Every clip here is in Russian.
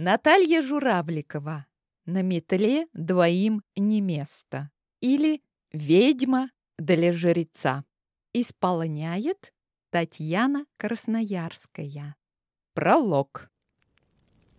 Наталья Журавликова. На метле двоим не место. Или ведьма для жреца. Исполняет Татьяна Красноярская. Пролог.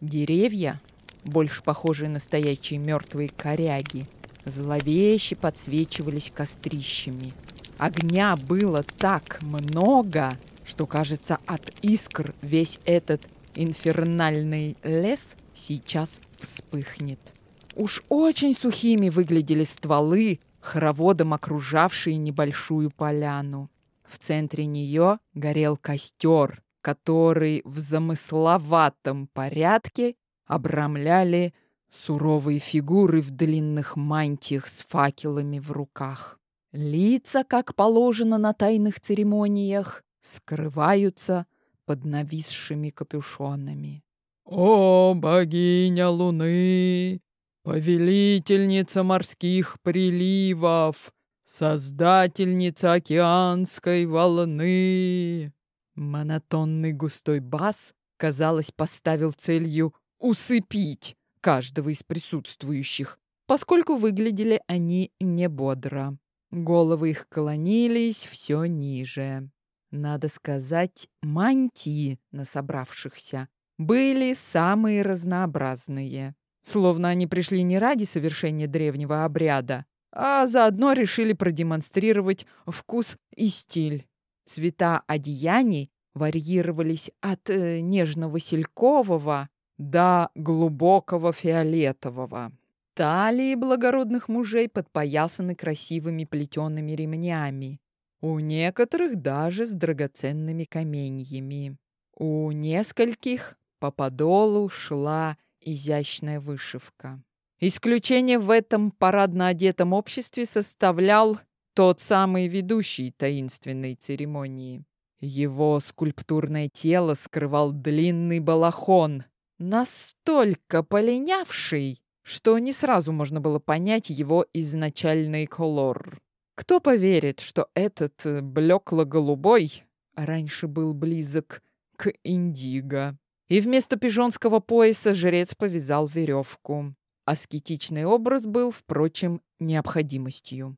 Деревья, больше похожие на стоячие мертвые коряги, зловеще подсвечивались кострищами. Огня было так много, что, кажется, от искр весь этот инфернальный лес сейчас вспыхнет. Уж очень сухими выглядели стволы, хороводом окружавшие небольшую поляну. В центре нее горел костер, который в замысловатом порядке обрамляли суровые фигуры в длинных мантиях с факелами в руках. Лица, как положено на тайных церемониях, скрываются под нависшими капюшонами. «О, богиня Луны, повелительница морских приливов, создательница океанской волны!» Монотонный густой бас, казалось, поставил целью усыпить каждого из присутствующих, поскольку выглядели они не бодро. Головы их клонились все ниже. Надо сказать, мантии на собравшихся были самые разнообразные. Словно они пришли не ради совершения древнего обряда, а заодно решили продемонстрировать вкус и стиль. Цвета одеяний варьировались от э, нежно-василькового до глубокого фиолетового. Талии благородных мужей подпоясаны красивыми плетеными ремнями. У некоторых даже с драгоценными каменьями. У нескольких по подолу шла изящная вышивка. Исключение в этом парадно одетом обществе составлял тот самый ведущий таинственной церемонии. Его скульптурное тело скрывал длинный балахон, настолько полинявший, что не сразу можно было понять его изначальный колор. Кто поверит, что этот э, блекло-голубой раньше был близок к индиго? И вместо пижонского пояса жрец повязал веревку. Аскетичный образ был, впрочем, необходимостью.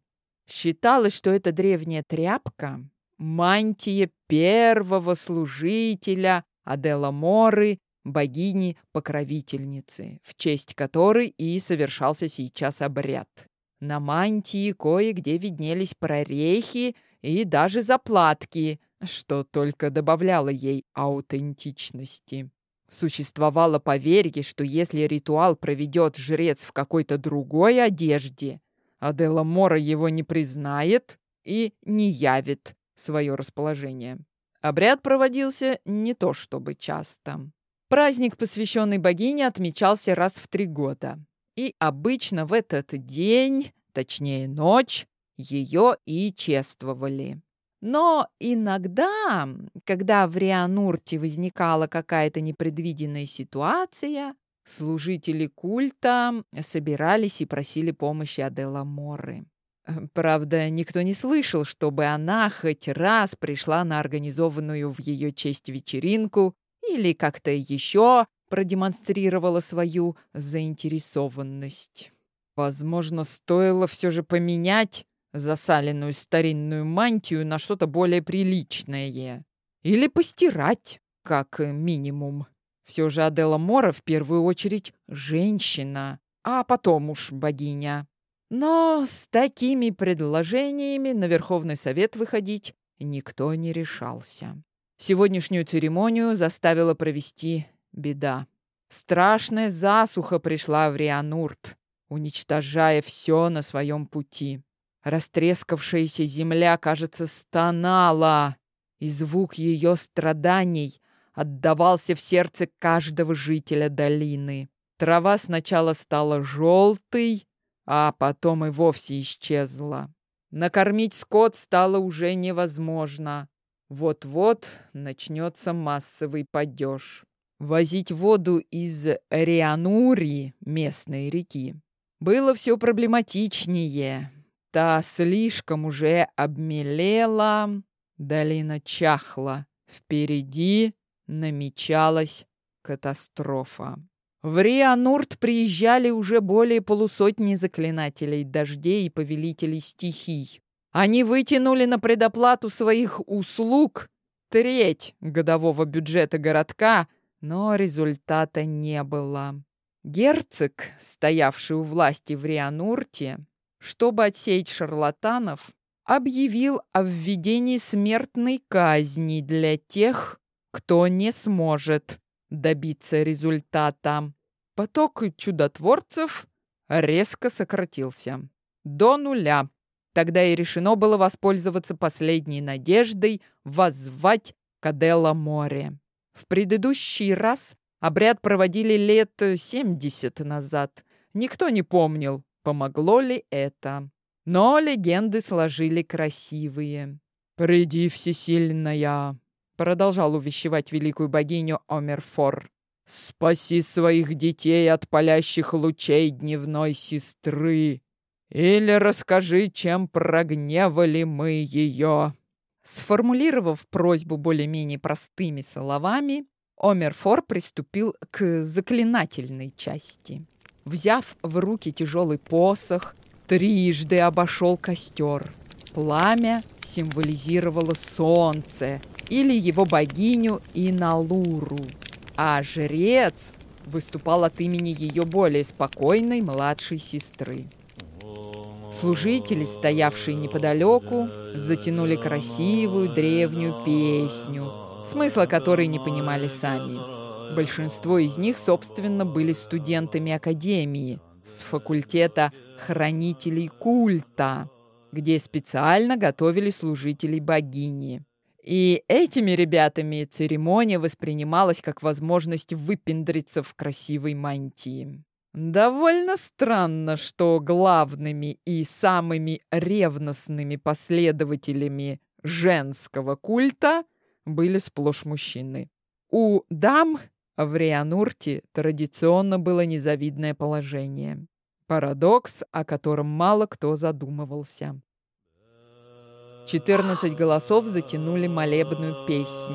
Считалось, что эта древняя тряпка — мантия первого служителя Адела Моры богини-покровительницы, в честь которой и совершался сейчас обряд. На мантии кое-где виднелись прорехи и даже заплатки, что только добавляло ей аутентичности. Существовало поверье, что если ритуал проведет жрец в какой-то другой одежде, Адела Мора его не признает и не явит свое расположение. Обряд проводился не то чтобы часто. Праздник, посвященный богине, отмечался раз в три года. И обычно в этот день, точнее ночь, ее и чествовали. Но иногда, когда в Рианурте возникала какая-то непредвиденная ситуация, служители культа собирались и просили помощи Адела Морры. Правда, никто не слышал, чтобы она хоть раз пришла на организованную в ее честь вечеринку или как-то еще продемонстрировала свою заинтересованность. Возможно, стоило все же поменять засаленную старинную мантию на что-то более приличное. Или постирать, как минимум. Все же Адела Мора в первую очередь женщина, а потом уж богиня. Но с такими предложениями на Верховный Совет выходить никто не решался. Сегодняшнюю церемонию заставила провести беда. Страшная засуха пришла в Рианурт, уничтожая все на своем пути. Растрескавшаяся земля, кажется, стонала, и звук ее страданий отдавался в сердце каждого жителя долины. Трава сначала стала желтой, а потом и вовсе исчезла. Накормить скот стало уже невозможно. Вот-вот начнется массовый падеж. Возить воду из Рианури, местной реки, было все проблематичнее. Та слишком уже обмелела, долина чахла. Впереди намечалась катастрофа. В Рианурт приезжали уже более полусотни заклинателей дождей и повелителей стихий. Они вытянули на предоплату своих услуг треть годового бюджета городка, но результата не было. Герцог, стоявший у власти в Рианурте, чтобы отсеять шарлатанов, объявил о введении смертной казни для тех, кто не сможет добиться результата. Поток чудотворцев резко сократился до нуля. Тогда и решено было воспользоваться последней надеждой воззвать Кадела море. В предыдущий раз обряд проводили лет 70 назад. Никто не помнил, помогло ли это. Но легенды сложили красивые. «Приди, всесильная!» Продолжал увещевать великую богиню Омерфор. «Спаси своих детей от палящих лучей дневной сестры! Или расскажи, чем прогневали мы ее!» Сформулировав просьбу более-менее простыми словами, Омерфор приступил к заклинательной части. Взяв в руки тяжелый посох, трижды обошел костер. Пламя символизировало солнце или его богиню Иналуру, а жрец выступал от имени ее более спокойной младшей сестры. Служители, стоявшие неподалеку, затянули красивую древнюю песню, смысла которой не понимали сами. Большинство из них, собственно, были студентами академии с факультета хранителей культа, где специально готовили служителей богини. И этими ребятами церемония воспринималась как возможность выпендриться в красивой мантии. Довольно странно, что главными и самыми ревностными последователями женского культа были сплошь мужчины. У дам в Рианурте традиционно было незавидное положение. Парадокс, о котором мало кто задумывался. Четырнадцать голосов затянули молебную песнь.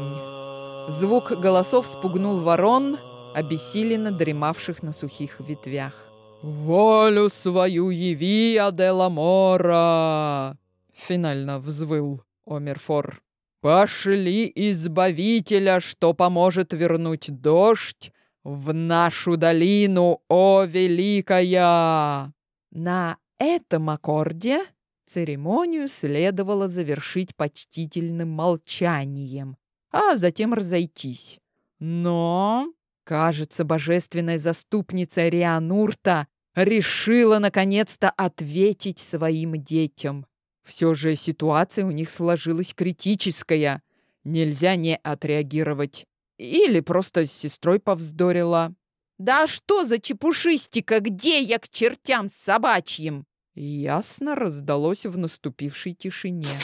Звук голосов спугнул ворон, обессиленно дремавших на сухих ветвях. «Волю свою яви, Адела Мора!» Финально взвыл Омерфор. «Пошли избавителя, что поможет вернуть дождь в нашу долину, о великая!» На этом аккорде церемонию следовало завершить почтительным молчанием, а затем разойтись. Но, кажется, божественная заступница Рианурта решила наконец-то ответить своим детям. Все же ситуация у них сложилась критическая. Нельзя не отреагировать. Или просто с сестрой повздорила. «Да что за чепушистика? Где я к чертям собачьим?» Ясно раздалось в наступившей тишине.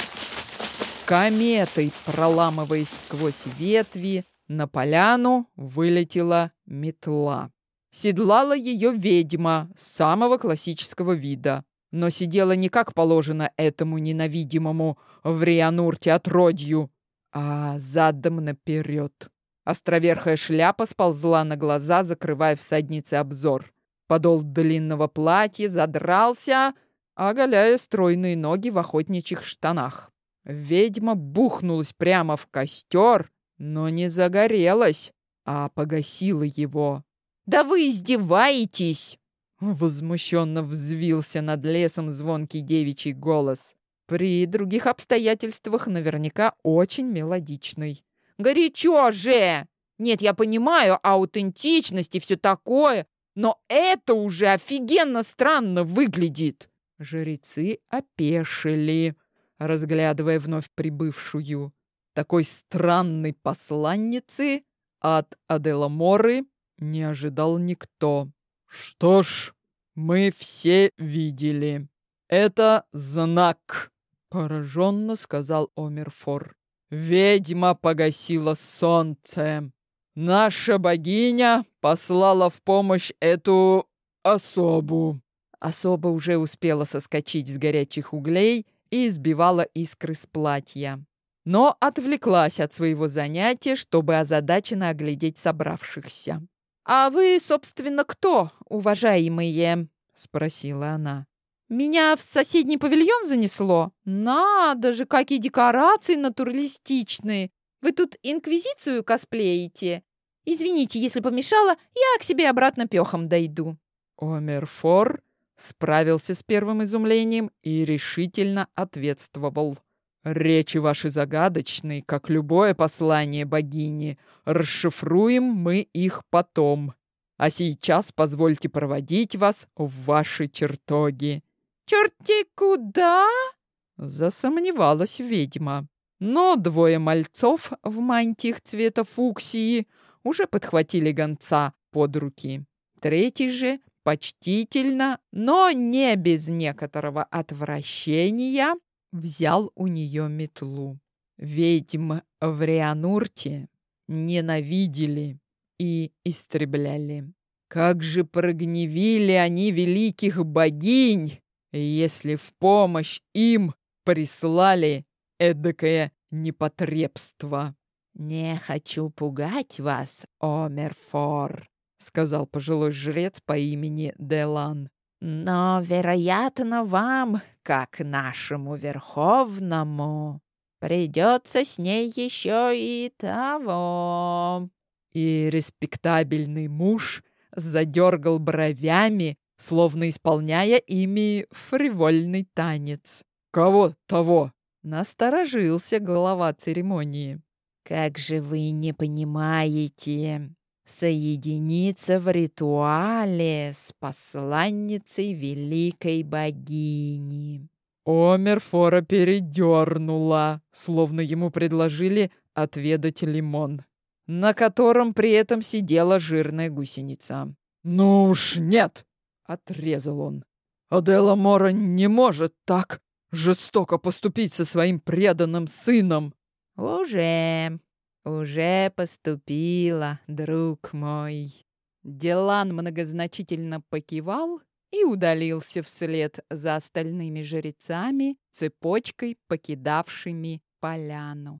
Кометой, проламываясь сквозь ветви, на поляну вылетела метла. Седлала ее ведьма самого классического вида, но сидела не как положено этому ненавидимому в Рианурте отродью, а задом наперед. Островерхая шляпа сползла на глаза, закрывая всаднице обзор. Подол длинного платья задрался, оголяя стройные ноги в охотничьих штанах. Ведьма бухнулась прямо в костер, но не загорелась, а погасила его. «Да вы издеваетесь!» Возмущенно взвился над лесом звонкий девичий голос. При других обстоятельствах наверняка очень мелодичный. Горячо же! Нет, я понимаю, аутентичность и все такое, но это уже офигенно странно выглядит. Жрецы опешили, разглядывая вновь прибывшую. Такой странной посланницы от Аделаморы не ожидал никто. Что ж, мы все видели. Это знак, пораженно сказал Омерфор. Ведьма погасила солнце. Наша богиня послала в помощь эту особу. Особа уже успела соскочить с горячих углей и избивала искры с платья. Но отвлеклась от своего занятия, чтобы озадаченно оглядеть собравшихся. «А вы, собственно, кто, уважаемые?» — спросила она. «Меня в соседний павильон занесло? Надо же, какие декорации натуралистичные! Вы тут инквизицию косплеите? Извините, если помешала, я к себе обратно пехом дойду». Омерфор справился с первым изумлением и решительно ответствовал. «Речи ваши загадочные, как любое послание богини. Расшифруем мы их потом. А сейчас позвольте проводить вас в ваши чертоги». «Черти куда?» — засомневалась ведьма. Но двое мальцов в мантиях цвета фуксии уже подхватили гонца под руки. Третий же почтительно, но не без некоторого отвращения, взял у нее метлу. Ведьм в Рианурте ненавидели и истребляли. Как же прогневили они великих богинь, если в помощь им прислали эдакое непотребство. «Не хочу пугать вас, Омерфор», — сказал пожилой жрец по имени Делан. «Но, вероятно, вам, как нашему верховному, придется с ней еще и того». И респектабельный муж задергал бровями, словно исполняя ими фривольный танец. «Кого того?» — насторожился глава церемонии. «Как же вы не понимаете? Соединиться в ритуале с посланницей великой богини». Омерфора передернула, словно ему предложили отведать лимон, на котором при этом сидела жирная гусеница. «Ну уж нет!» — отрезал он. «Адела Мора не может так жестоко поступить со своим преданным сыном!» «Уже, уже поступила, друг мой». Делан многозначительно покивал и удалился вслед за остальными жрецами, цепочкой покидавшими поляну.